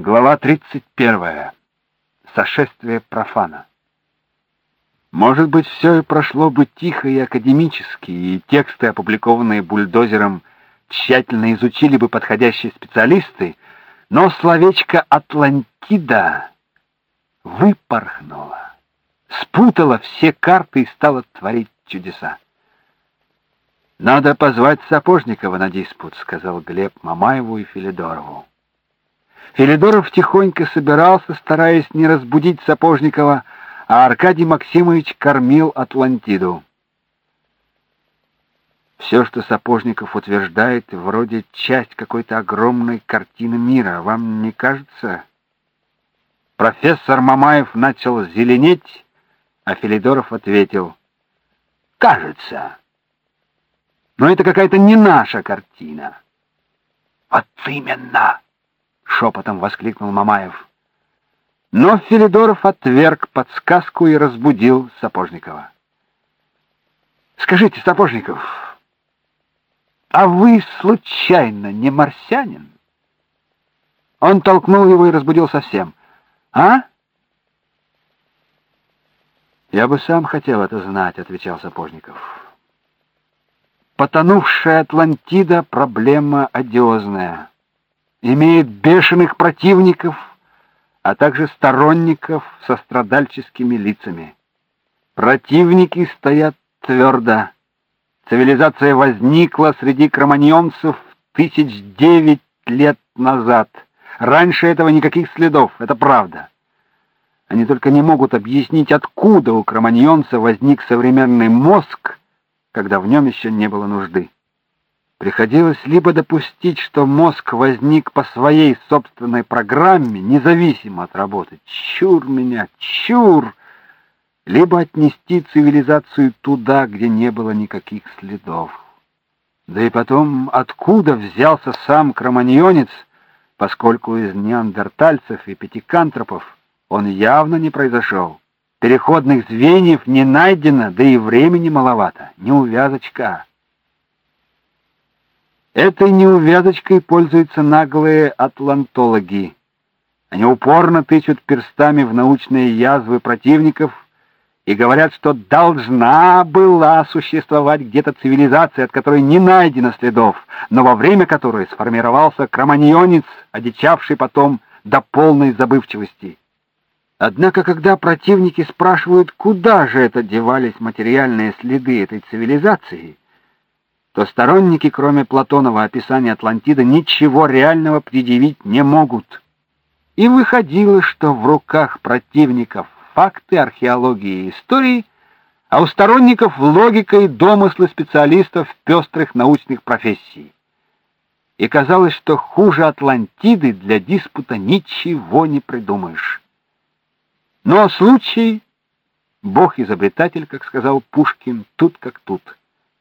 Глава 31. Сошествие профана. Может быть, все и прошло бы тихо и академически, и тексты, опубликованные бульдозером, тщательно изучили бы подходящие специалисты, но словечко Атлантида выпорхнуло, спутало все карты и стало творить чудеса. Надо позвать Сапожникова на диспут, сказал Глеб Мамаеву и Филидорову. Филидоров тихонько собирался, стараясь не разбудить Сапожникова, а Аркадий Максимович кормил Атлантиду. Все, что Сапожников утверждает, вроде часть какой-то огромной картины мира, вам не кажется? Профессор Мамаев начал зеленеть, а Филидоров ответил: "Кажется. Но это какая-то не наша картина". Вот именно шепотом воскликнул Мамаев. Но Филидоров отверг подсказку и разбудил Сапожникова. Скажите, Сапожников, а вы случайно не марсианин? Он толкнул его и разбудил совсем. А? Я бы сам хотел это знать, отвечал Сапожников. Потонувшая Атлантида проблема одиозная имеет бешеных противников, а также сторонников со страдальческими лицами. Противники стоят твердо. Цивилизация возникла среди кроманьонцев тысяч девять лет назад. Раньше этого никаких следов, это правда. Они только не могут объяснить, откуда у кроманьонца возник современный мозг, когда в нем еще не было нужды. Приходилось либо допустить, что мозг возник по своей собственной программе, независимо от работы. Чур меня, чур! Либо отнести цивилизацию туда, где не было никаких следов. Да и потом, откуда взялся сам кроманьонец, поскольку из неандертальцев и пятикантропов он явно не произошел. Переходных звеньев не найдено, да и времени маловато, неувязочка. Этой неувязочкой пользуются наглые атлантологи. Они упорно тычут перстами в научные язвы противников и говорят, что должна была существовать где-то цивилизация, от которой не найдено следов, но во время которой сформировался кроманьонец, одичавший потом до полной забывчивости. Однако, когда противники спрашивают, куда же это девались материальные следы этой цивилизации, то сторонники, кроме Платонова описания Атлантиды, ничего реального предъявить не могут. И выходило, что в руках противников факты археологии и истории, а у сторонников логика и домыслы специалистов пестрых научных профессий. И казалось, что хуже Атлантиды для диспута ничего не придумаешь. Но случай Бог-изобретатель, как сказал Пушкин, тут как тут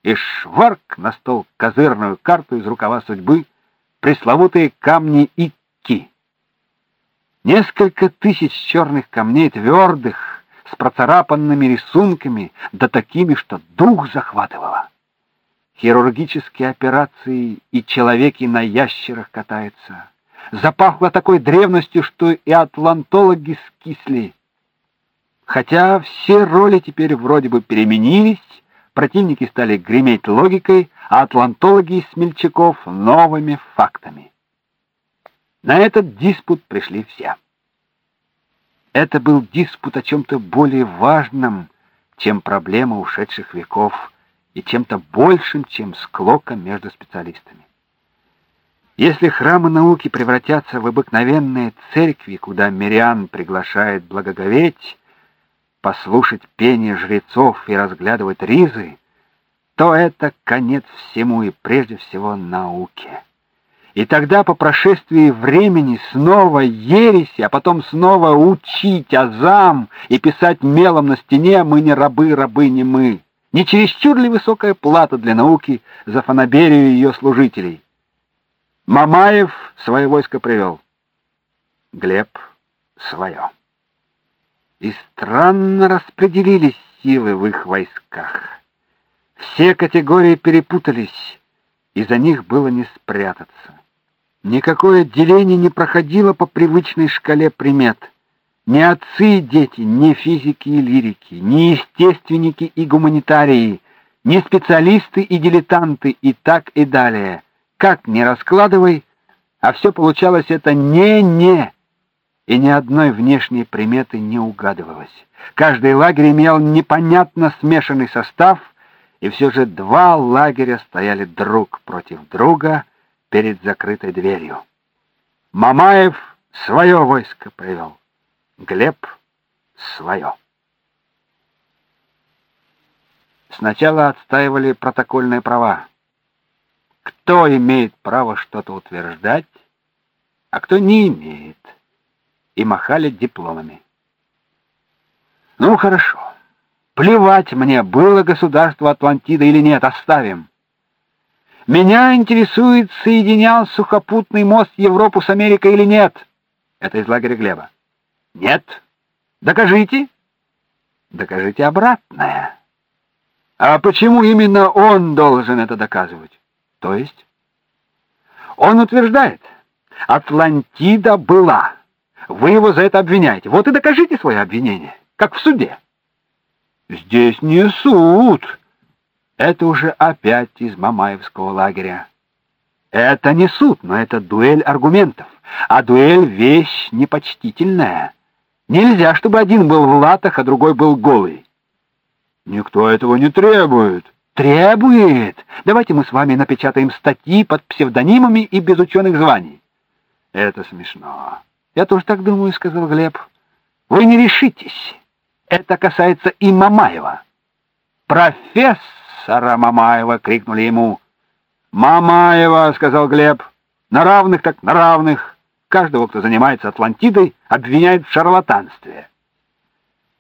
и шварк на стол козырную карту из рукава судьбы, пресловутые камни Икки. Несколько тысяч черных камней твердых, с процарапанными рисунками, да такими, что дух захватывало. Хирургические операции и человеки на ящерах катаются. Запахло такой древностью, что и атлантологи скисли. Хотя все роли теперь вроде бы переменились, Противники стали греметь логикой, а атлантологи из смельчаков новыми фактами. На этот диспут пришли все. Это был диспут о чем то более важном, чем проблема ушедших веков, и чем-то большим, чем склока между специалистами. Если храмы науки превратятся в обыкновенные церкви, куда мирян приглашает благоговеть, послушать пение жрецов и разглядывать ризы, то это конец всему и прежде всего науке. И тогда по прошествии времени снова ересь, а потом снова учить азам и писать мелом на стене мы не рабы, рабы не мы. Не чересчур ли высокая плата для науки за фанаберию ее служителей? Мамаев свое войско привел. Глеб свое и странно распределились силы в их войсках. Все категории перепутались, и за них было не спрятаться. Никакое деление не проходило по привычной шкале примет. Ни отцы и дети, ни физики и лирики, ни естественники и гуманитарии, ни специалисты и дилетанты и так и далее. Как ни раскладывай, а все получалось это не-не. И ни одной внешней приметы не угадывалось. Каждый лагерь имел непонятно смешанный состав, и все же два лагеря стояли друг против друга перед закрытой дверью. Мамаев свое войско привел, Глеб свое. Сначала отстаивали протокольные права. Кто имеет право что-то утверждать, а кто не имеет, и махали дипломами. Ну хорошо. Плевать мне, было государство Атлантида или нет, оставим. Меня интересует, соединял сухопутный мост Европу с Америкой или нет. Это из лагеря Глеба. Нет. Докажите. Докажите обратное. А почему именно он должен это доказывать? То есть он утверждает, Атлантида была. Вы его за это обвиняете. Вот и докажите свое обвинение, как в суде. Здесь не суд. Это уже опять из Мамаевского лагеря. Это не суд, но это дуэль аргументов. А дуэль — вещь непочтительная. Нельзя, чтобы один был в латах, а другой был голый. Никто этого не требует. Требует. Давайте мы с вами напечатаем статьи под псевдонимами и без ученых званий. Это смешно. Я тоже так думаю, сказал Глеб. Вы не решитесь. Это касается и Мамаева. Профессора Мамаева крикнули ему. Мамаева, сказал Глеб. На равных так на равных. Каждого, кто занимается Атлантидой, обвиняют в шарлатанстве.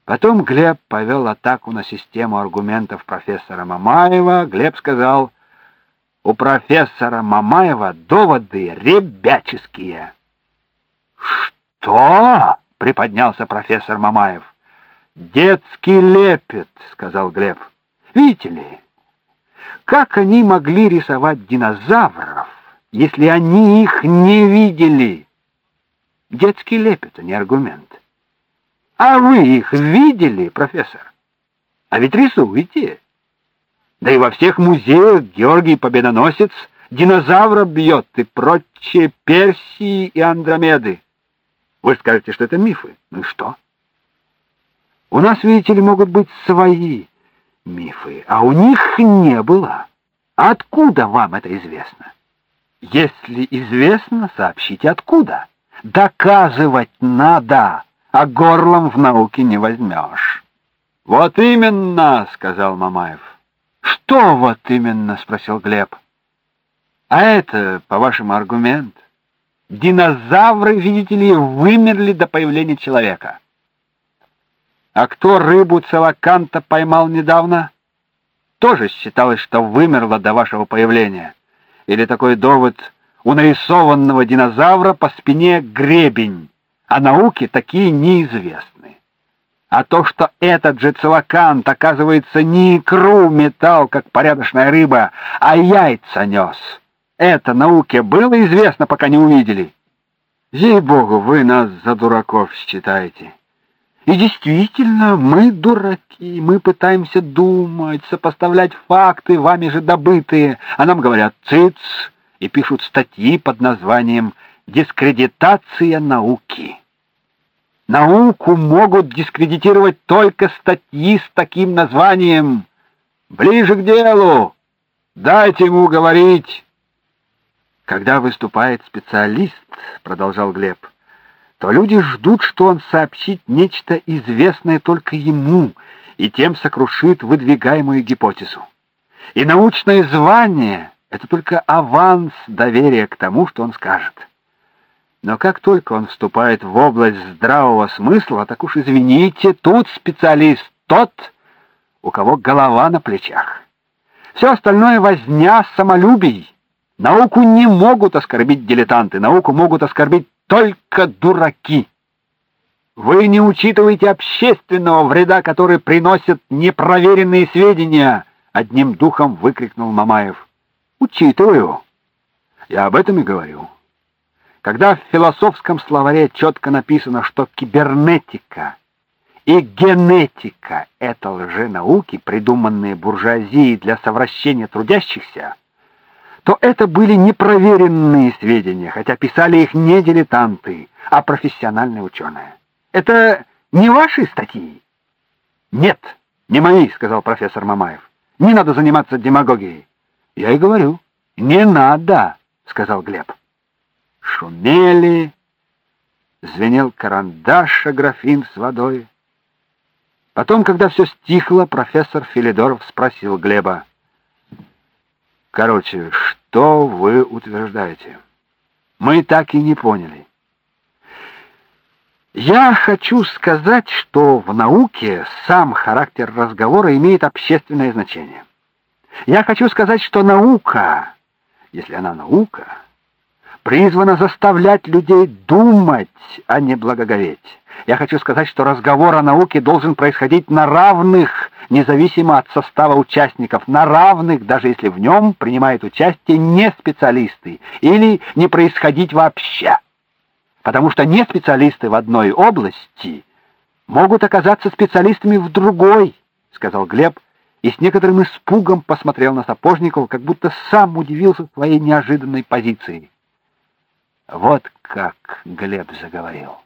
Потом Глеб повел атаку на систему аргументов профессора Мамаева. Глеб сказал: "У профессора Мамаева доводы ребяческие". "Что?" приподнялся профессор Мамаев. «Детский лепет», — сказал Глеб. «Видите ли, как они могли рисовать динозавров, если они их не видели?» Детский лепет, а не аргумент. «А вы их видели, профессор? А ведь рисуете. Да и во всех музеях Георгий Победоносец динозавра бьет и прочие Персии и Андромеды. Вы скажете, что это мифы. Ну и что?» У нас, видите ли, могут быть свои мифы, а у них не было. Откуда вам это известно? Если известно, сообщите откуда. Доказывать надо, а горлом в науке не возьмешь. Вот именно, сказал Мамаев. Что вот именно, спросил Глеб. А это, по-вашему, аргумент? Динозавры, видите ли, вымерли до появления человека. А кто рыбу целоканта поймал недавно, тоже считалось, что вымерла до вашего появления. Или такой довод у нарисованного динозавра по спине гребень, а науке такие неизвестны. А то, что этот же целокант, оказывается, не икру метал, как порядочная рыба, а яйца нес. Это науке было известно, пока не увидели. Ей-богу, вы нас за дураков считаете. И действительно, мы дураки, мы пытаемся думать, сопоставлять факты, вами же добытые, а нам говорят «циц» и пишут статьи под названием «Дискредитация науки». Науку могут дискредитировать только статьи с таким названием. Ближе к делу. Дайте ему говорить. Когда выступает специалист, продолжал Глеб, то люди ждут, что он сообщит нечто известное только ему, и тем сокрушит выдвигаемую гипотезу. И научное звание — это только аванс доверия к тому, что он скажет. Но как только он вступает в область здравого смысла, так уж извините, тут специалист тот, у кого голова на плечах. Все остальное возня самолюбий. Науку не могут оскорбить дилетанты, науку могут оскорбить только дураки. Вы не учитываете общественного вреда, который приносят непроверенные сведения, одним духом выкрикнул Мамаев. Учитываю. Я об этом и говорю. Когда в философском словаре четко написано, что кибернетика и генетика — это лженауки, придуманные буржуазией для совращения трудящихся, то это были непроверенные сведения, хотя писали их не дилетанты, а профессиональные ученые. Это не ваши статьи? Нет, не мои, сказал профессор Мамаев. Не надо заниматься демагогией. Я и говорю, не надо, сказал Глеб. Шумели, звенел карандаш, а графин с водой. Потом, когда все стихло, профессор Филидоров спросил Глеба: "Короче, что вы утверждаете? Мы так и не поняли". Я хочу сказать, что в науке сам характер разговора имеет общественное значение. Я хочу сказать, что наука, если она наука, призвана заставлять людей думать, а не благоговеть. Я хочу сказать, что разговор о науке должен происходить на равных, независимо от состава участников, на равных, даже если в нем принимают участие не специалисты, или не происходить вообще. Потому что не специалисты в одной области могут оказаться специалистами в другой, сказал Глеб и с некоторым испугом посмотрел на Сапожникова, как будто сам удивился своей неожиданной позиции. Вот как Глеб заговорил.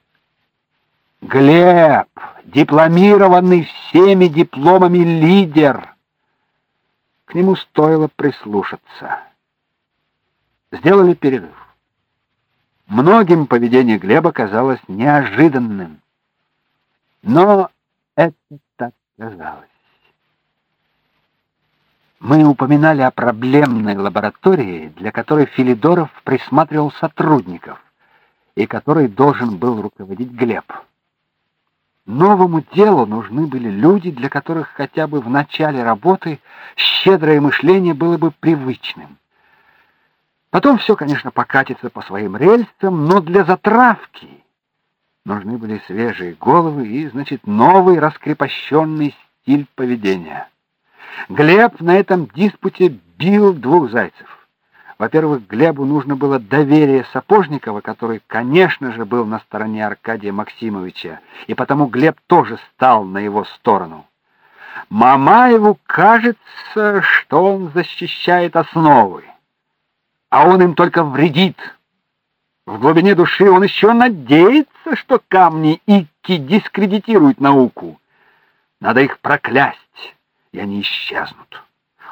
Глеб, дипломированный всеми дипломами лидер. К нему стоило прислушаться. Сделали перерыв. Многим поведение Глеба казалось неожиданным. Но это так казалось. Мы упоминали о проблемной лаборатории, для которой Филидоров присматривал сотрудников и которой должен был руководить Глеб. Новому делу нужны были люди, для которых хотя бы в начале работы щедрое мышление было бы привычным. Потом все, конечно, покатится по своим рельсам, но для затравки нужны были свежие головы и, значит, новый раскрепощенный стиль поведения. Глеб на этом диспуте бил двух зайцев. Во-первых, Глебу нужно было доверие Сапожникова, который, конечно же, был на стороне Аркадия Максимовича, и потому Глеб тоже стал на его сторону. Мамаеву кажется, что он защищает основы, а он им только вредит. В глубине души он еще надеется, что камни Икки дискредитируют науку. Надо их проклясть, и они исчезнут.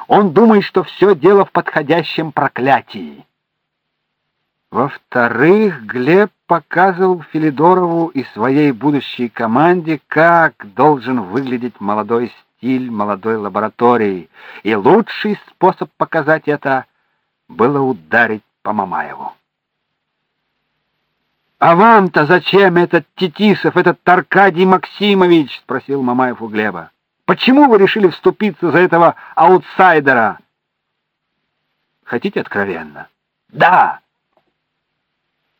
Он думает, что все дело в подходящем проклятии. Во-вторых, Глеб показывал Филидорову и своей будущей команде, как должен выглядеть молодой стиль молодой лаборатории, и лучший способ показать это было ударить по Мамаеву. А вам-то зачем этот Титисов, этот Аркадий Максимович, спросил Мамаев у Глеба. Почему вы решили вступиться за этого аутсайдера? Хотите откровенно? Да.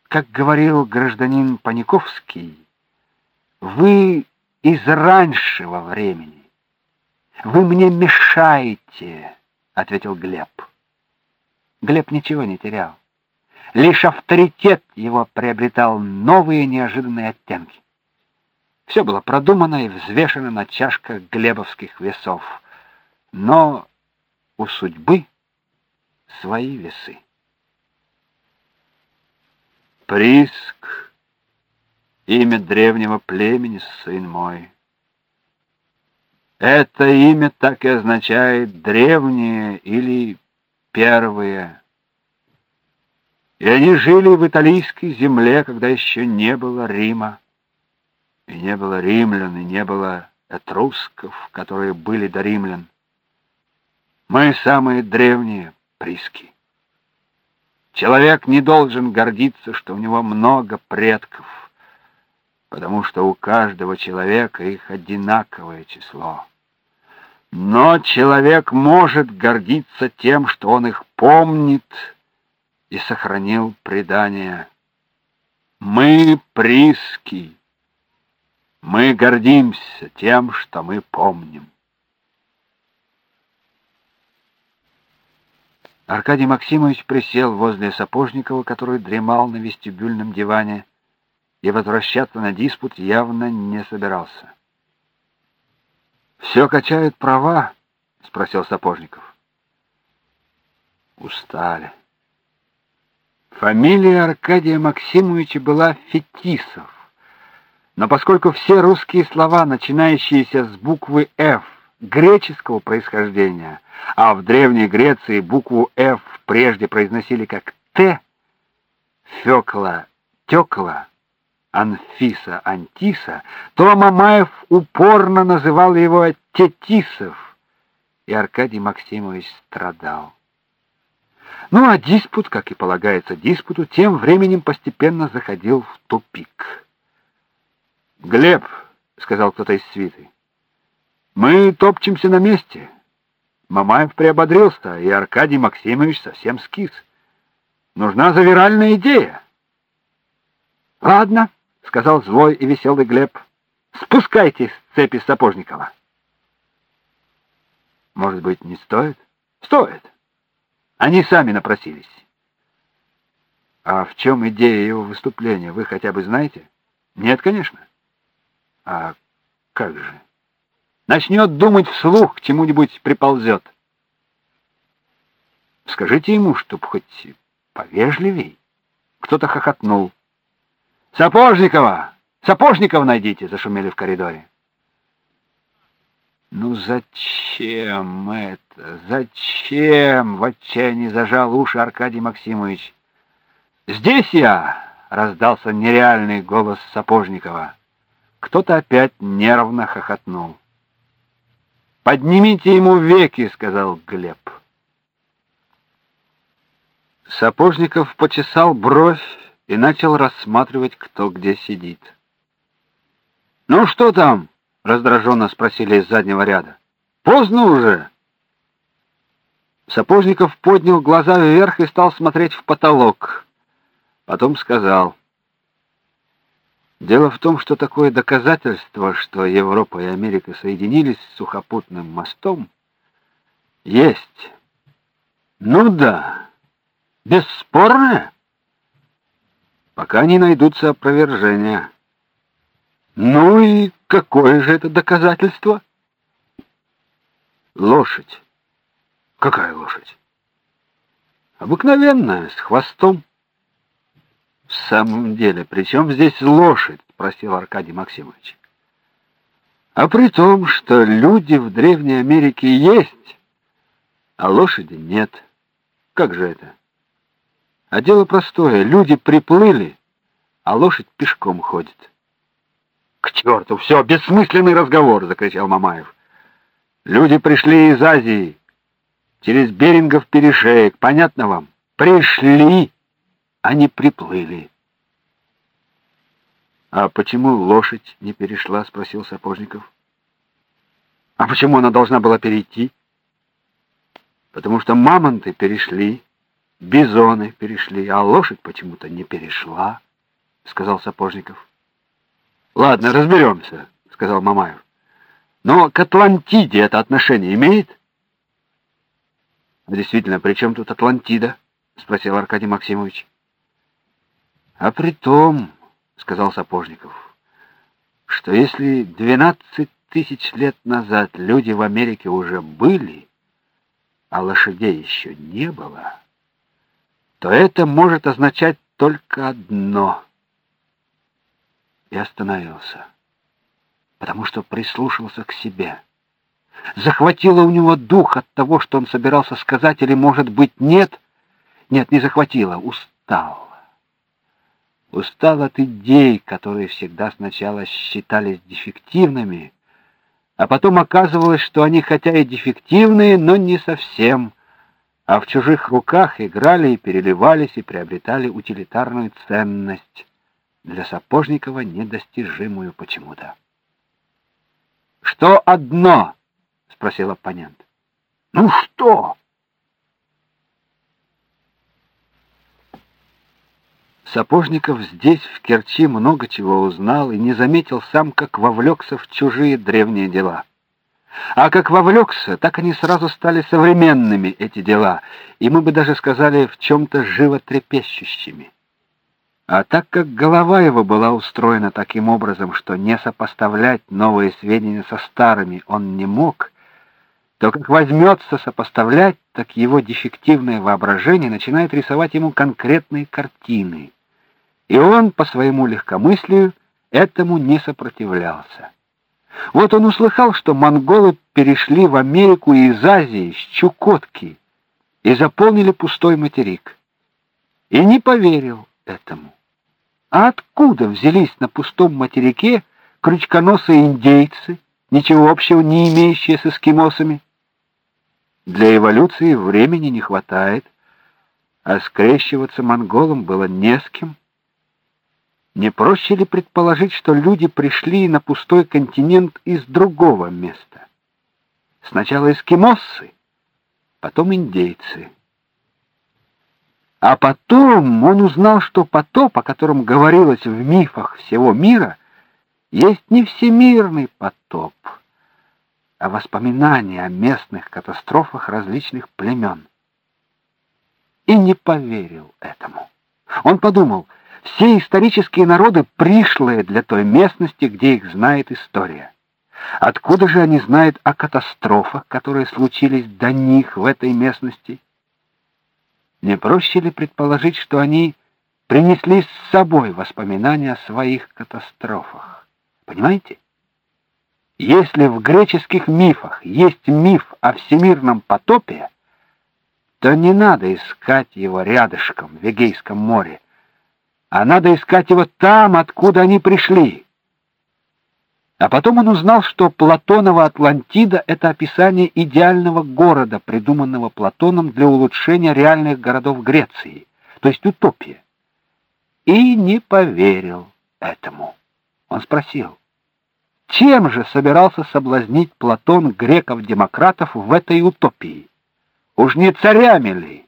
Как говорил гражданин Паниковский, вы из раньшего времени. Вы мне мешаете, ответил Глеб. Глеб ничего не терял. Лишь авторитет его приобретал новые неожиданные оттенки. Все было продумано и взвешено на чашках глебовских весов. Но у судьбы свои весы. Приск имя древнего племени, сын мой. Это имя так и означает древнее или первые. И они жили в италийской земле, когда еще не было Рима. И не было римлян, и не было этрусков, которые были до римлян. Мы самые древние приски. Человек не должен гордиться, что у него много предков, потому что у каждого человека их одинаковое число. Но человек может гордиться тем, что он их помнит и сохранил предание. Мы приски. Мы гордимся тем, что мы помним. Аркадий Максимович присел возле Сапожникова, который дремал на вестибюльном диване, и возвращаться на диспут явно не собирался. «Все качают права?» — спросил Сапожников. Устали. Фамилия Аркадия Максимовича была Фетисов. Но поскольку все русские слова, начинающиеся с буквы «Ф», греческого происхождения, а в Древней Греции букву «Ф» прежде произносили как «Т», Фёкла, Тёкла, Анфиса, Антиса, то Мамаев упорно называл его Тетисов, и Аркадий Максимович страдал. Ну а диспут, как и полагается диспуту, тем временем постепенно заходил в тупик. «Глеб», — сказал кто-то из свиты, — «мы топчемся на месте». Мамаев приободрился, и Аркадий Максимович совсем скис. Нужна завиральная идея. «Ладно», — сказал злой и веселый Глеб, — «спускайтесь с цепи Сапожникова». «Может быть, не стоит?» «Стоит. Они сами напросились». «А в чем идея его выступления, вы хотя бы знаете?» «Нет, конечно». А как же? Начнет думать вслух, к чему-нибудь приползет. Скажите ему, чтоб хоть повежливей. Кто-то хохотнул. Сапожникова! Сапожникова найдите, зашумели в коридоре. Ну зачем это? Зачем? В отчаянии зажал уши Аркадий Максимович. Здесь я, раздался нереальный голос Сапожникова. Кто-то опять нервно хохотнул. «Поднимите ему веки», — сказал Глеб. Сапожников почесал бровь и начал рассматривать, кто где сидит. «Ну что там?» — раздраженно спросили из заднего ряда. «Поздно уже!» Сапожников поднял глаза вверх и стал смотреть в потолок. Потом сказал... Дело в том, что такое доказательство, что Европа и Америка соединились сухопутным мостом, есть. Ну да, бесспорное. Пока не найдутся опровержения. Ну и какое же это доказательство? Лошадь. Какая лошадь? Обыкновенная, с хвостом. В самом деле, при чем здесь лошадь? спросил Аркадий Максимович. А при том, что люди в Древней Америке есть, а лошади нет. Как же это? А дело простое. Люди приплыли, а лошадь пешком ходит. К черту, все, бессмысленный разговор, закричал Мамаев. Люди пришли из Азии, через Берингов перешеек, понятно вам? Пришли они приплыли. А почему лошадь не перешла, спросил Сапожников. А почему она должна была перейти? Потому что мамонты перешли, бизоны перешли, а лошадь почему-то не перешла, сказал Сапожников. Ладно, разберемся, сказал Мамаев. Но к Атлантиде это отношение имеет? Действительно, при чем тут Атлантида? спросил Аркадий Максимович. А при том, сказал Сапожников, что если двенадцать тысяч лет назад люди в Америке уже были, а лошадей еще не было, то это может означать только одно. И остановился, потому что прислушался к себе. Захватило у него дух от того, что он собирался сказать, или, может быть, нет? Нет, не захватило, устал. Устал от идей, которые всегда сначала считались дефективными, а потом оказывалось, что они хотя и дефективные, но не совсем, а в чужих руках играли и переливались и приобретали утилитарную ценность, для Сапожникова недостижимую почему-то. «Что одно?» — спросил оппонент. «Ну что?» Сапожников здесь, в Керчи, много чего узнал и не заметил сам, как вовлекся в чужие древние дела. А как вовлекся, так они сразу стали современными, эти дела, и мы бы даже сказали, в чем-то животрепещущими. А так как голова его была устроена таким образом, что не сопоставлять новые сведения со старыми он не мог, то как возьмется сопоставлять, так его дефективное воображение начинает рисовать ему конкретные картины. И он по своему легкомыслию этому не сопротивлялся. Вот он услыхал, что монголы перешли в Америку из Азии с Чукотки и заполнили пустой материк. И не поверил этому. А откуда взялись на пустом материке крючконосые индейцы, ничего общего не имеющие с эскимосами? Для эволюции времени не хватает, а скрещиваться монголам было не с кем. Не проще ли предположить, что люди пришли на пустой континент из другого места? Сначала эскимоссы, потом индейцы. А потом он узнал, что потоп, о котором говорилось в мифах всего мира, есть не всемирный потоп, а воспоминания о местных катастрофах различных племен. И не поверил этому. Он подумал: все исторические народы пришлые для той местности, где их знает история. Откуда же они знают о катастрофах, которые случились до них в этой местности? Не проще ли предположить, что они принесли с собой воспоминания о своих катастрофах? Понимаете? Если в греческих мифах есть миф о всемирном потопе, то не надо искать его рядышком в Эгейском море, а надо искать его там, откуда они пришли. А потом он узнал, что Платонова Атлантида это описание идеального города, придуманного Платоном для улучшения реальных городов Греции, то есть утопия. И не поверил этому. Он спросил: чем же собирался соблазнить Платон греков-демократов в этой утопии? Уж не царями ли?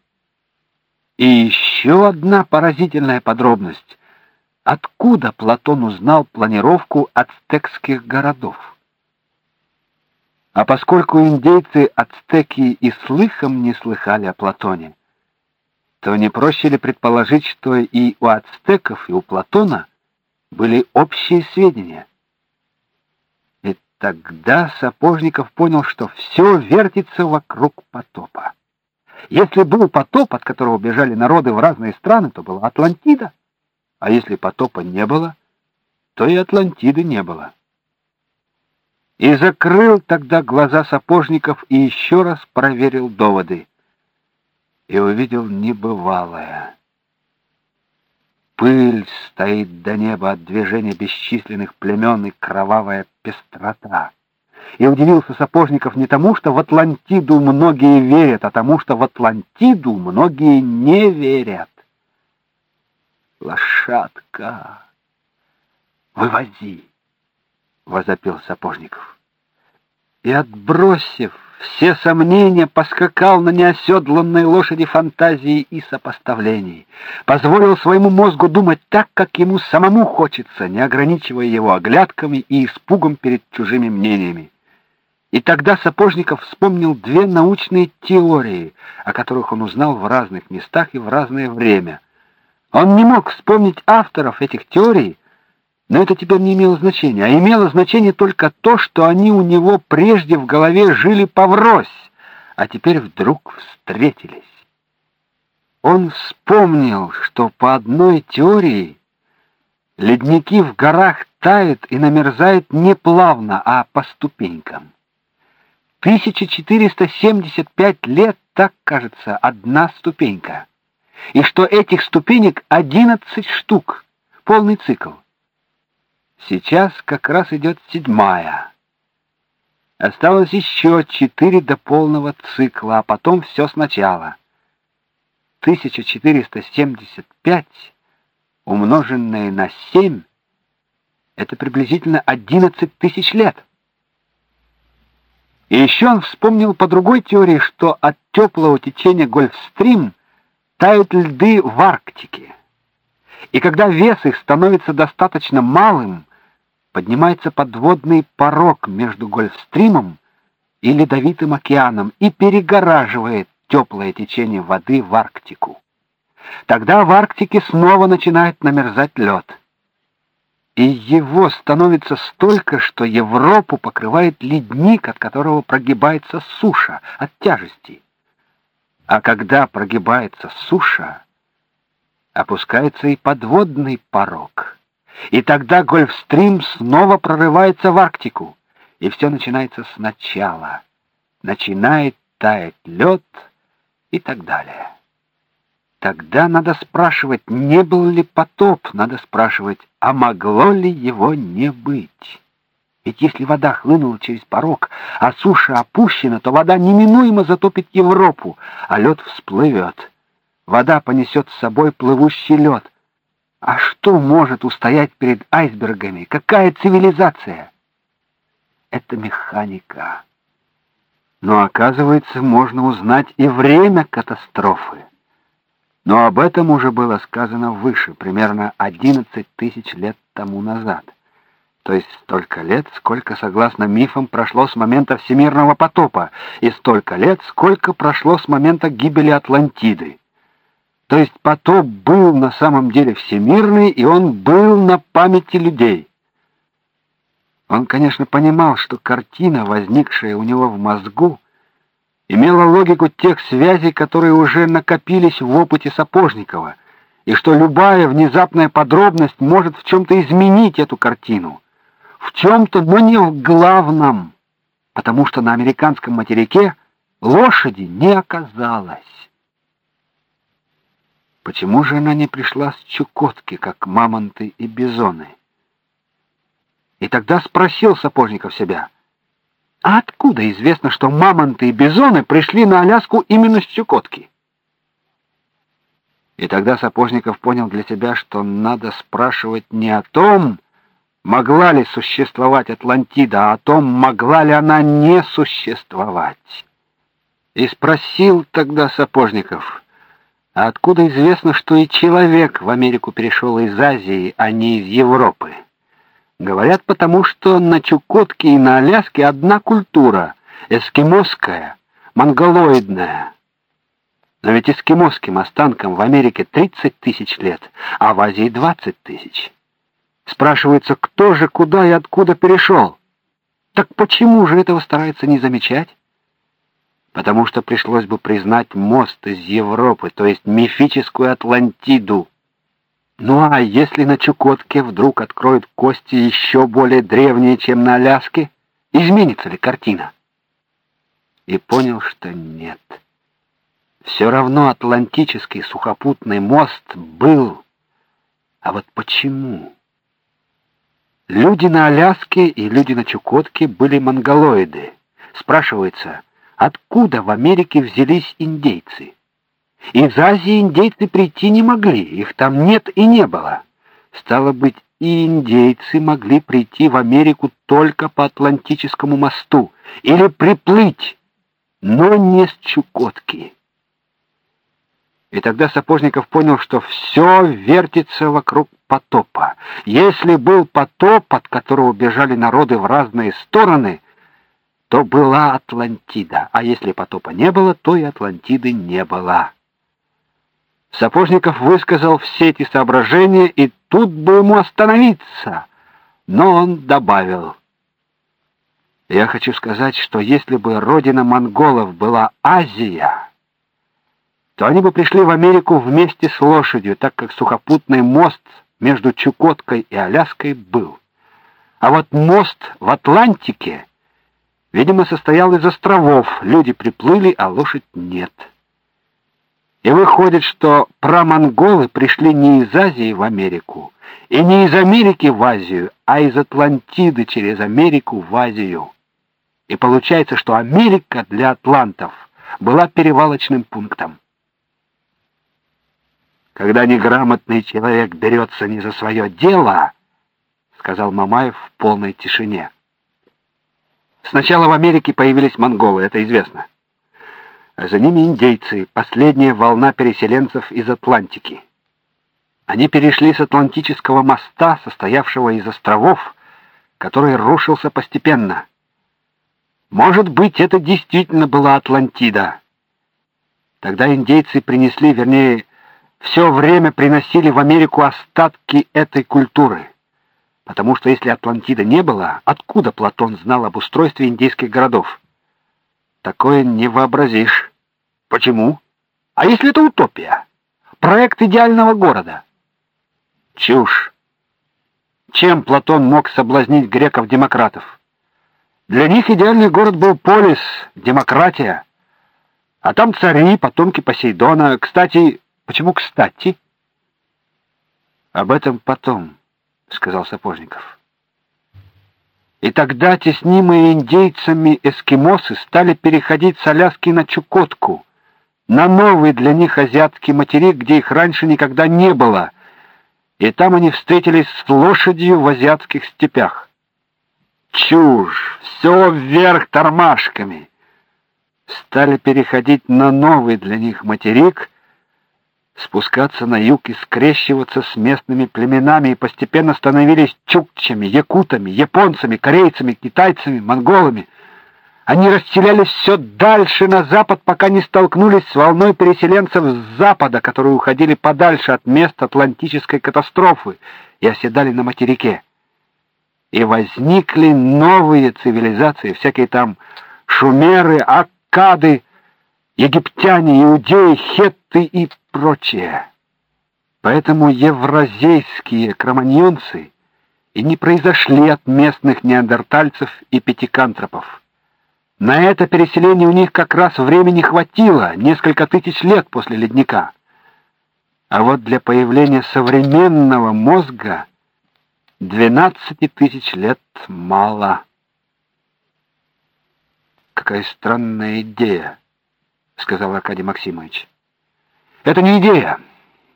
И еще одна поразительная подробность. Откуда Платон узнал планировку ацтекских городов? А поскольку индейцы ацтеки и слыхом не слыхали о Платоне, то не проще ли предположить, что и у ацтеков, и у Платона были общие сведения? Тогда Сапожников понял, что все вертится вокруг потопа. Если был потоп, от которого бежали народы в разные страны, то была Атлантида. А если потопа не было, то и Атлантиды не было. И закрыл тогда глаза Сапожников и еще раз проверил доводы. И увидел небывалое. Пыль стоит до неба от движения бесчисленных племен и кровавая пестрота. И удивился Сапожников не тому, что в Атлантиду многие верят, а тому, что в Атлантиду многие не верят. Лошадка, вывози, возопил Сапожников. И отбросив все сомнения, поскакал на неоседланной лошади фантазии и сопоставлений. Позволил своему мозгу думать так, как ему самому хочется, не ограничивая его оглядками и испугом перед чужими мнениями. И тогда Сапожников вспомнил две научные теории, о которых он узнал в разных местах и в разное время. Он не мог вспомнить авторов этих теорий, но это теперь не имело значения, а имело значение только то, что они у него прежде в голове жили поврось, а теперь вдруг встретились. Он вспомнил, что по одной теории ледники в горах тают и намерзают не плавно, а по ступенькам. 1475 лет, так кажется, одна ступенька. И что этих ступенек 11 штук, полный цикл. Сейчас как раз идет седьмая. Осталось еще четыре до полного цикла, а потом все сначала. 1475 умноженное на 7 это приблизительно 11 тысяч лет. И еще он вспомнил по другой теории, что от теплого течения Гольфстрим тают льды в Арктике. И когда вес их становится достаточно малым, поднимается подводный порог между Гольфстримом и ледовитым океаном и перегораживает теплое течение воды в Арктику. Тогда в Арктике снова начинает намерзать лед. И его становится столько, что Европу покрывает ледник, от которого прогибается суша от тяжести. А когда прогибается суша, опускается и подводный порог. И тогда Гольфстрим снова прорывается в Арктику, и все начинается сначала. Начинает таять лед и так далее. Тогда надо спрашивать, не был ли потоп, надо спрашивать, а могло ли его не быть. Ведь если вода хлынула через порог, а суша опущена, то вода неминуемо затопит Европу, а лед всплывет. Вода понесет с собой плывущий лед. А что может устоять перед айсбергами? Какая цивилизация? Это механика. Но оказывается, можно узнать и время катастрофы. Но об этом уже было сказано выше, примерно 11 тысяч лет тому назад то есть столько лет, сколько, согласно мифам, прошло с момента всемирного потопа, и столько лет, сколько прошло с момента гибели Атлантиды. То есть потоп был на самом деле всемирный, и он был на памяти людей. Он, конечно, понимал, что картина, возникшая у него в мозгу, имела логику тех связей, которые уже накопились в опыте Сапожникова, и что любая внезапная подробность может в чем то изменить эту картину в чем-то, но не в главном, потому что на американском материке лошади не оказалось. Почему же она не пришла с Чукотки, как мамонты и бизоны? И тогда спросил Сапожников себя: "А откуда известно, что мамонты и бизоны пришли на Аляску именно с Чукотки?" И тогда Сапожников понял для себя, что надо спрашивать не о том, могла ли существовать Атлантида, а о том, могла ли она не существовать. И спросил тогда Сапожников: "А откуда известно, что и человек в Америку перешел из Азии, а не из Европы?" Говорят, потому что на Чукотке и на Аляске одна культура эскимосская, монголоидная. Но ведь эскимосским останкам в Америке 30 тысяч лет, а в Азии 20 тысяч. Спрашивается, кто же куда и откуда перешел? Так почему же этого старается не замечать? Потому что пришлось бы признать мост из Европы, то есть мифическую Атлантиду. Ну а если на Чукотке вдруг откроют кости еще более древние, чем на Аляске, изменится ли картина? И понял, что нет. Все равно Атлантический сухопутный мост был. А вот почему? Люди на Аляске и люди на Чукотке были монголоиды. Спрашивается, откуда в Америке взялись индейцы? Из Азии индейцы прийти не могли, их там нет и не было. Стало быть, и индейцы могли прийти в Америку только по Атлантическому мосту или приплыть, но не с Чукотки. И тогда Сапожников понял, что все вертится вокруг потопа. Если был потоп, от которого бежали народы в разные стороны, то была Атлантида, а если потопа не было, то и Атлантиды не было. Сапожников высказал все эти соображения, и тут бы ему остановиться, но он добавил: "Я хочу сказать, что если бы родина монголов была Азия, то они бы пришли в Америку вместе с лошадью, так как сухопутный мост между Чукоткой и Аляской был. А вот мост в Атлантике, видимо, состоял из островов. Люди приплыли, а лошадь нет. И выходит, что промонголы пришли не из Азии в Америку, и не из Америки в Азию, а из Атлантиды через Америку в Азию. И получается, что Америка для атлантов была перевалочным пунктом. Когда неграмотный человек берется не за свое дело, сказал Мамаев в полной тишине. Сначала в Америке появились монголы, это известно. А за ними индейцы, последняя волна переселенцев из Атлантики. Они перешли с Атлантического моста, состоявшего из островов, который рушился постепенно. Может быть, это действительно была Атлантида. Тогда индейцы принесли, вернее, все время приносили в Америку остатки этой культуры. Потому что если Атлантиды не было, откуда Платон знал об устройстве индейских городов? Такое не вообразишь. Почему? А если это утопия? Проект идеального города? Чушь. Чем Платон мог соблазнить греков-демократов? Для них идеальный город был полис, демократия. А там цари, потомки Посейдона. Кстати, почему кстати? Об этом потом, сказал Сапожников. И тогда теснимые индейцами эскимосы стали переходить с Аляски на Чукотку, на новый для них азиатский материк, где их раньше никогда не было. И там они встретились с лошадью в азиатских степях. Чушь, все вверх тормашками. Стали переходить на новый для них материк, спускаться на юг и скрещиваться с местными племенами и постепенно становились чукчами, якутами, японцами, корейцами, китайцами, монголами. Они расселялись все дальше на запад, пока не столкнулись с волной переселенцев с запада, которые уходили подальше от мест атлантической катастрофы и оседали на материке. И возникли новые цивилизации, всякие там шумеры, аккады, египтяне, иудеи, хетты и прочее. Поэтому евразийские кроманьонцы и не произошли от местных неандертальцев и пятикантропов. На это переселение у них как раз времени хватило, несколько тысяч лет после ледника. А вот для появления современного мозга 12 тысяч лет мало. Какая странная идея, сказал Аркадий Максимович. Это не идея.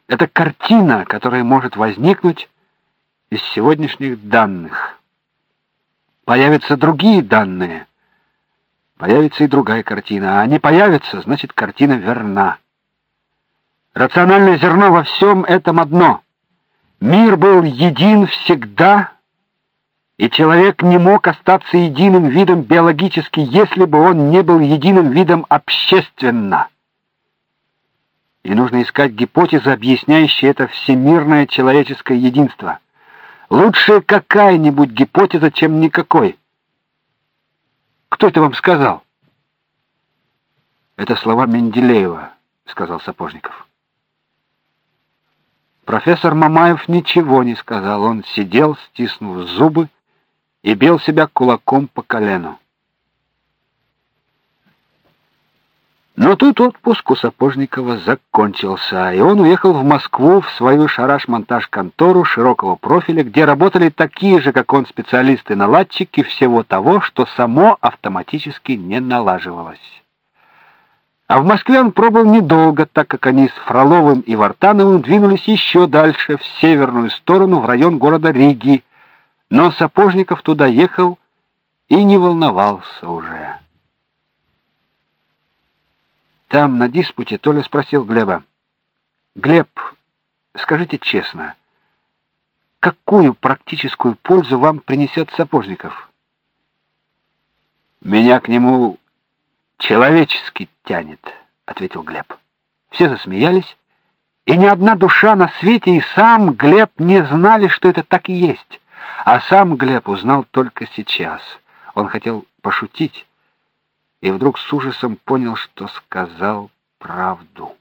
Это картина, которая может возникнуть из сегодняшних данных. Появятся другие данные. Появится и другая картина, а не появится, значит, картина верна. Рациональное зерно во всем этом одно. Мир был един всегда, и человек не мог остаться единым видом биологически, если бы он не был единым видом общественно и нужно искать гипотезы, объясняющие это всемирное человеческое единство. Лучше какая-нибудь гипотеза, чем никакой. Кто это вам сказал? Это слова Менделеева, сказал Сапожников. Профессор Мамаев ничего не сказал. Он сидел, стиснув зубы, и бил себя кулаком по колену. Но тут отпуск у Сапожникова закончился, и он уехал в Москву в свою шараш-монтаж-контору широкого профиля, где работали такие же, как он, специалисты-наладчики всего того, что само автоматически не налаживалось. А в Москве он пробыл недолго, так как они с Фроловым и Вартановым двинулись еще дальше, в северную сторону, в район города Риги. Но Сапожников туда ехал и не волновался уже. Там на диспуте Толя спросил Глеба: "Глеб, скажите честно, какую практическую пользу вам принесет Сапожников?" "Меня к нему человечески тянет", ответил Глеб. Все засмеялись, и ни одна душа на свете и сам Глеб не знали, что это так и есть. А сам Глеб узнал только сейчас. Он хотел пошутить, и вдруг с ужасом понял, что сказал правду.